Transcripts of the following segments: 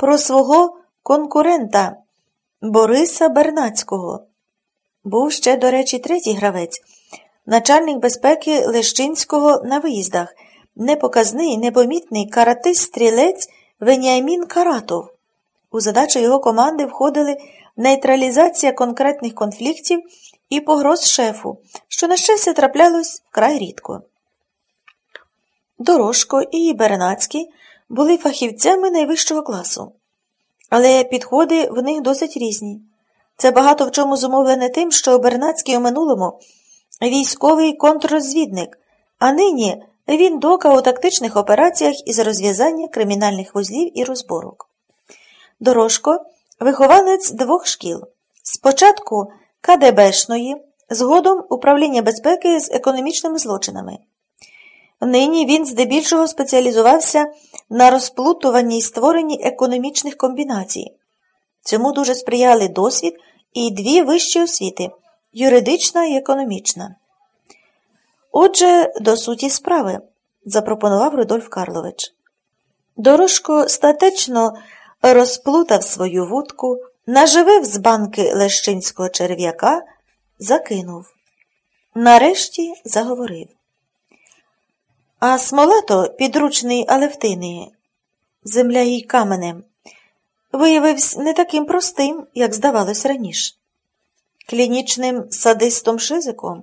про свого конкурента Бориса Бернацького. Був ще, до речі, третій гравець, начальник безпеки Лещинського на виїздах, непоказний, непомітний каратист стрілець Веніамін Каратов. У задачу його команди входили нейтралізація конкретних конфліктів і погроз шефу, що, на щастя, траплялось вкрай рідко. Дорожко і Бернацький були фахівцями найвищого класу, але підходи в них досить різні. Це багато в чому зумовлене тим, що Бернацький у минулому військовий контррозвідник, а нині він дока у тактичних операціях із розв'язання кримінальних вузлів і розборок. Дорожко вихованець двох шкіл. Спочатку КДБшної, згодом управління безпеки з економічними злочинами. Нині він здебільшого спеціалізувався на розплутуванні і створенні економічних комбінацій. Цьому дуже сприяли досвід і дві вищі освіти юридична і економічна. Отже, до суті справи, запропонував Рудольф Карлович. Дорожко статечно розплутав свою вудку, наживив з банки лещинського черв'яка, закинув. Нарешті заговорив. А смолато, підручний Алевтини, земля їй каменем, виявився не таким простим, як здавалось раніше. Клінічним садистом Шизиком?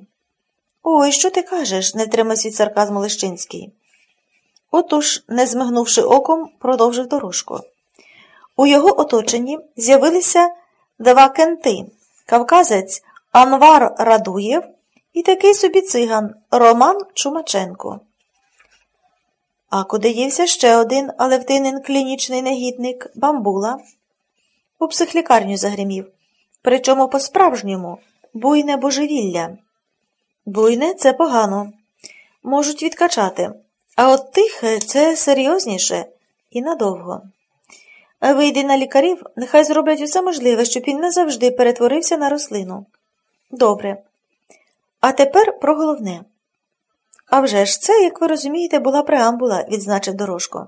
Ой, що ти кажеш? не тримався від сарказму Лещинський. Отож, не змигнувши оком, продовжив дорожку. У його оточенні з'явилися два кенти кавказець Анвар Радуєв і такий собі циган Роман Чумаченко. А куди дівся ще один Алевтинин клінічний негідник бамбула? У психлікарню загримів, причому по-справжньому буйне божевілля. Буйне це погано, можуть відкачати, а от тихе це серйозніше і надовго. Вийди на лікарів, нехай зроблять усе можливе, щоб він назавжди перетворився на рослину. Добре. А тепер про головне. А вже ж це, як ви розумієте, була преамбула, відзначив Дорожко.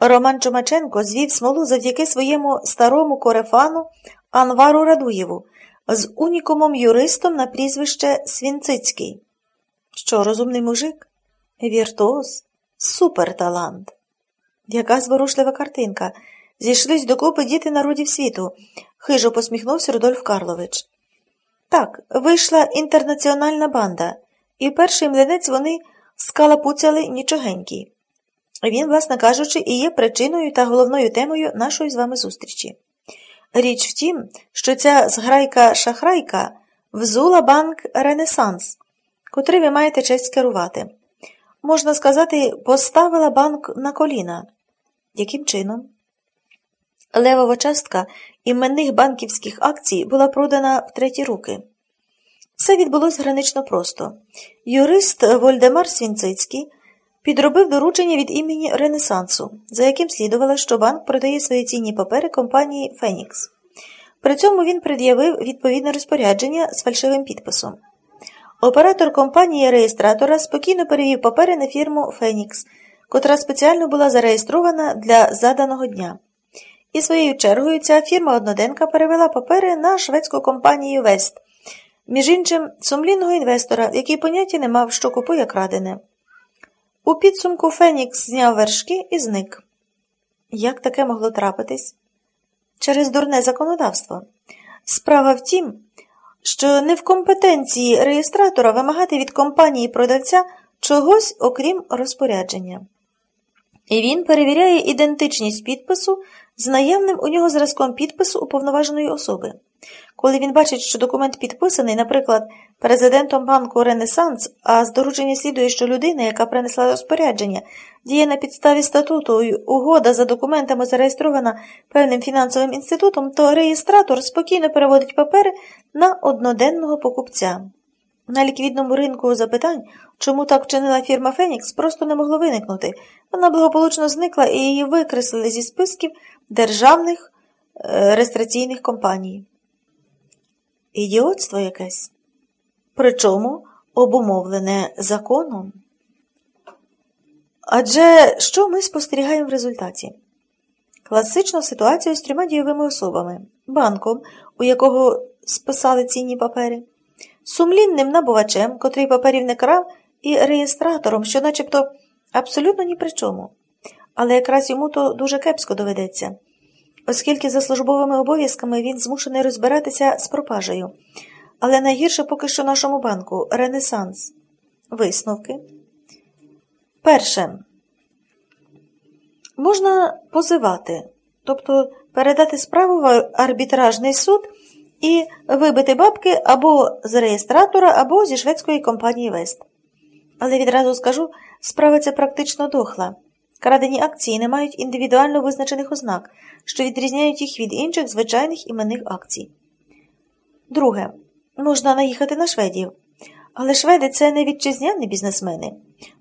Роман Чумаченко звів смолу завдяки своєму старому корефану Анвару Радуєву з унікумом юристом на прізвище Свінцицький. Що, розумний мужик? Віртуоз, суперталант. Яка зворушлива картинка. Зійшлись докупи діти народів світу, хижо посміхнувся Рудольф Карлович. Так, вийшла інтернаціональна банда і перший млинець вони скалапуцяли нічогенький. Він, власне кажучи, і є причиною та головною темою нашої з вами зустрічі. Річ в тім, що ця зграйка-шахрайка взула банк Ренесанс, котрий ви маєте честь керувати. Можна сказати, поставила банк на коліна. Яким чином? Левова частка іменних банківських акцій була продана в треті руки. Все відбулося гранично просто. Юрист Вольдемар Свінцицький підробив доручення від імені Ренесансу, за яким слідувало, що банк продає свої цінні папери компанії Фенікс. При цьому він пред'явив відповідне розпорядження з фальшивим підписом. Оператор компанії реєстратора спокійно перевів папери на фірму Фенікс, котра спеціально була зареєстрована для заданого дня. І своєю чергою ця фірма одноденка перевела папери на шведську компанію Вест. Між іншим, сумлінного інвестора, який поняття не мав, що купує крадене. У підсумку Фенікс зняв вершки і зник. Як таке могло трапитись? Через дурне законодавство. Справа в тім, що не в компетенції реєстратора вимагати від компанії продавця чогось, окрім розпорядження. І він перевіряє ідентичність підпису з наявним у нього зразком підпису уповноваженої особи. Коли він бачить, що документ підписаний, наприклад, президентом банку Ренесанс, а з доручення слідує, що людина, яка принесла розпорядження, діє на підставі статуту і угода за документами зареєстрована певним фінансовим інститутом, то реєстратор спокійно переводить папери на одноденного покупця. На ліквідному ринку запитань, чому так вчинила фірма Фенікс, просто не могло виникнути. Вона благополучно зникла і її викреслили зі списків державних е, реєстраційних компаній. Ідіотство якесь. Причому обумовлене законом. Адже що ми спостерігаємо в результаті? Класичну ситуацію з трьома дієвими особами, банком, у якого списали цінні папери, сумлінним набувачем, котрий паперів не крав, і реєстратором, що начебто абсолютно ні при чому. Але якраз йому то дуже кепсько доведеться, оскільки за службовими обов'язками він змушений розбиратися з пропажею. Але найгірше поки що нашому банку Ренесанс. Висновки. Перше. Можна позивати, тобто передати справу в арбітражний суд і вибити бабки або з реєстратора, або зі шведської компанії Вест. Але відразу скажу, справа ця практично дохла. Крадені акції не мають індивідуально визначених ознак, що відрізняють їх від інших звичайних іменних акцій. Друге. Можна наїхати на шведів. Але шведи це не вітчизняні бізнесмени.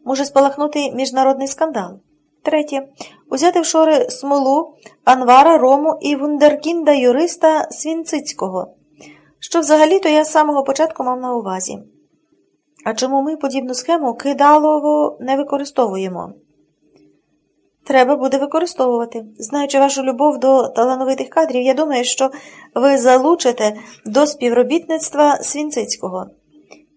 Може спалахнути міжнародний скандал. Третє. Узяти в шори смолу, Анвара, Рому і вундеркінда юриста Свінцицького, що взагалі-то я з самого початку мав на увазі. А чому ми подібну схему кидалово не використовуємо? Треба буде використовувати. Знаючи вашу любов до талановитих кадрів, я думаю, що ви залучите до співробітництва Свінцицького.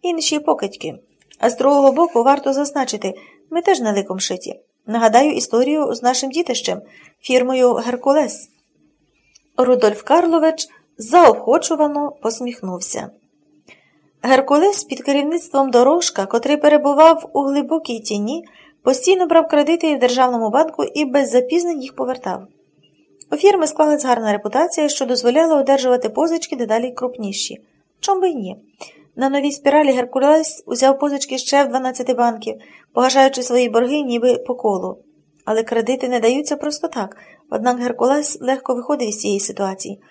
Інші покидьки. А з другого боку, варто зазначити, ми теж на ликом шиті. Нагадаю історію з нашим дітищем, фірмою Геркулес. Рудольф Карлович заохочувано посміхнувся. Геркулес під керівництвом дорожка, котрий перебував у глибокій тіні, постійно брав кредити в державному банку і без запізнень їх повертав. У фірми склалась гарна репутація, що дозволяла одержувати позички дедалі крупніші. Чом би й ні? На новій спіралі Геркулес узяв позички ще в 12 банків, погашаючи свої борги ніби по колу. Але кредити не даються просто так, однак Геркулес легко виходив із цієї ситуації.